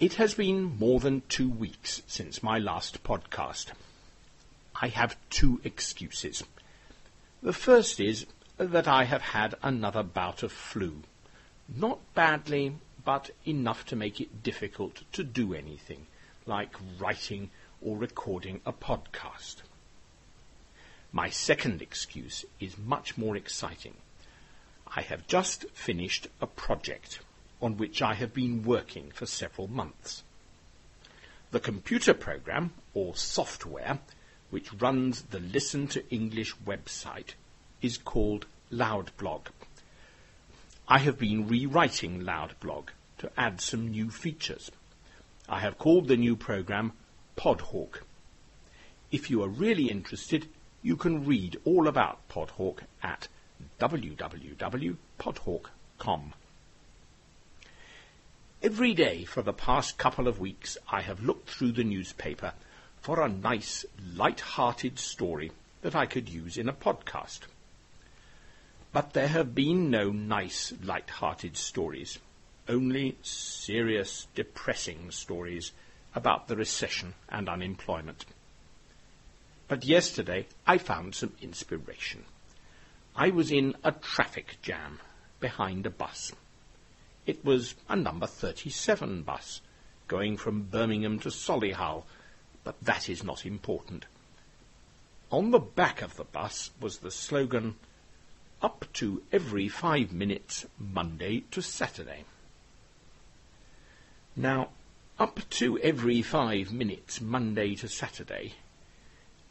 It has been more than two weeks since my last podcast. I have two excuses. The first is that I have had another bout of flu. Not badly, but enough to make it difficult to do anything, like writing or recording a podcast. My second excuse is much more exciting. I have just finished a project on which I have been working for several months. The computer program, or software, which runs the Listen to English website, is called Loudblog. I have been rewriting Loudblog to add some new features. I have called the new program Podhawk. If you are really interested, you can read all about Podhawk at www.podhawk.com. Every day for the past couple of weeks I have looked through the newspaper for a nice, light-hearted story that I could use in a podcast. But there have been no nice, light-hearted stories, only serious, depressing stories about the recession and unemployment. But yesterday I found some inspiration. I was in a traffic jam behind a bus. It was a number 37 bus, going from Birmingham to Solihull, but that is not important. On the back of the bus was the slogan, up to every five minutes, Monday to Saturday. Now, up to every five minutes, Monday to Saturday,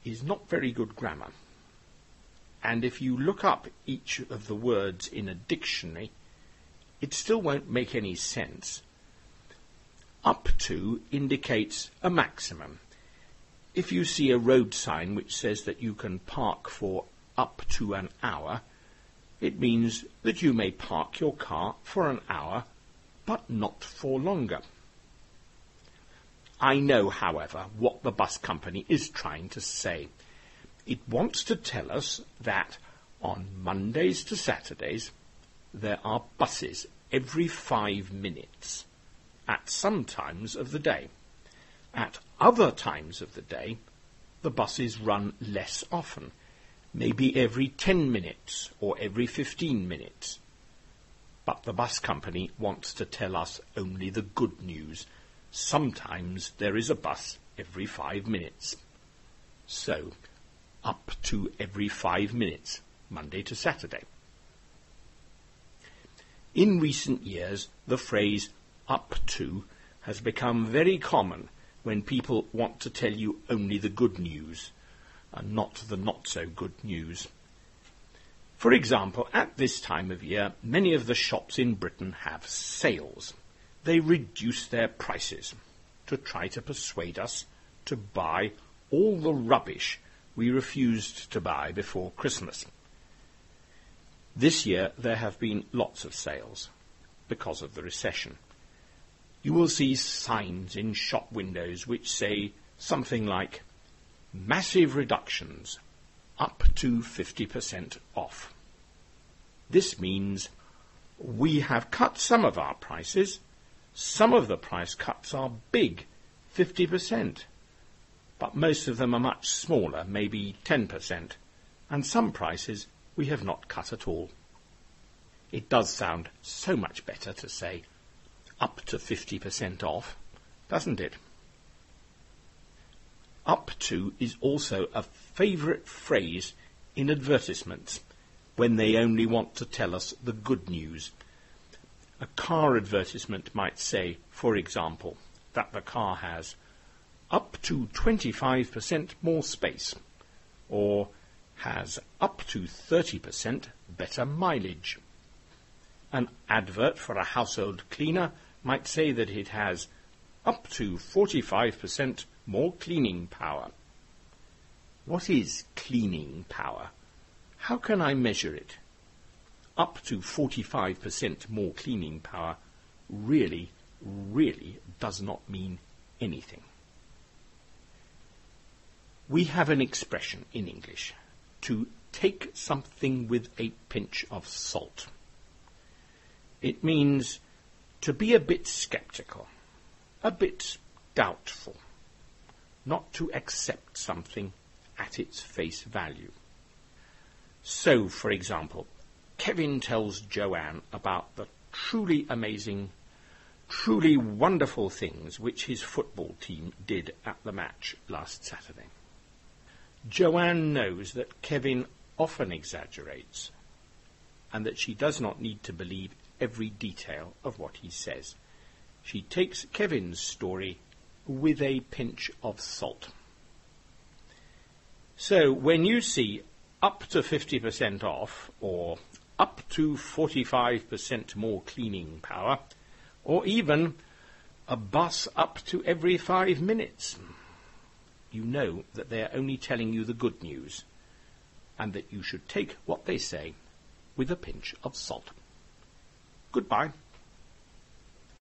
is not very good grammar. And if you look up each of the words in a dictionary, it still won't make any sense. Up to indicates a maximum. If you see a road sign which says that you can park for up to an hour, it means that you may park your car for an hour, but not for longer. I know, however, what the bus company is trying to say. It wants to tell us that on Mondays to Saturdays, there are buses every five minutes at some times of the day. At other times of the day, the buses run less often, maybe every 10 minutes or every 15 minutes. But the bus company wants to tell us only the good news. Sometimes there is a bus every five minutes. So, up to every five minutes, Monday to Saturday. In recent years, the phrase up to has become very common when people want to tell you only the good news and not the not so good news. For example, at this time of year, many of the shops in Britain have sales. They reduce their prices to try to persuade us to buy all the rubbish we refused to buy before Christmas. This year there have been lots of sales because of the recession. You will see signs in shop windows which say something like massive reductions up to 50% off. This means we have cut some of our prices. Some of the price cuts are big, 50% but most of them are much smaller, maybe 10%, and some prices we have not cut at all. It does sound so much better to say up to 50% off, doesn't it? Up to is also a favourite phrase in advertisements when they only want to tell us the good news. A car advertisement might say, for example, that the car has up to 25% more space, or has up to 30% better mileage. An advert for a household cleaner might say that it has up to 45% more cleaning power. What is cleaning power? How can I measure it? Up to 45% more cleaning power really, really does not mean anything. We have an expression in English to take something with a pinch of salt. It means to be a bit skeptical, a bit doubtful, not to accept something at its face value. So, for example, Kevin tells Joanne about the truly amazing, truly wonderful things which his football team did at the match last Saturday. Joanne knows that Kevin often exaggerates and that she does not need to believe every detail of what he says. She takes Kevin's story with a pinch of salt. So when you see up to 50% off or up to 45% more cleaning power or even a bus up to every five minutes, you know that they are only telling you the good news and that you should take what they say with a pinch of salt. Goodbye.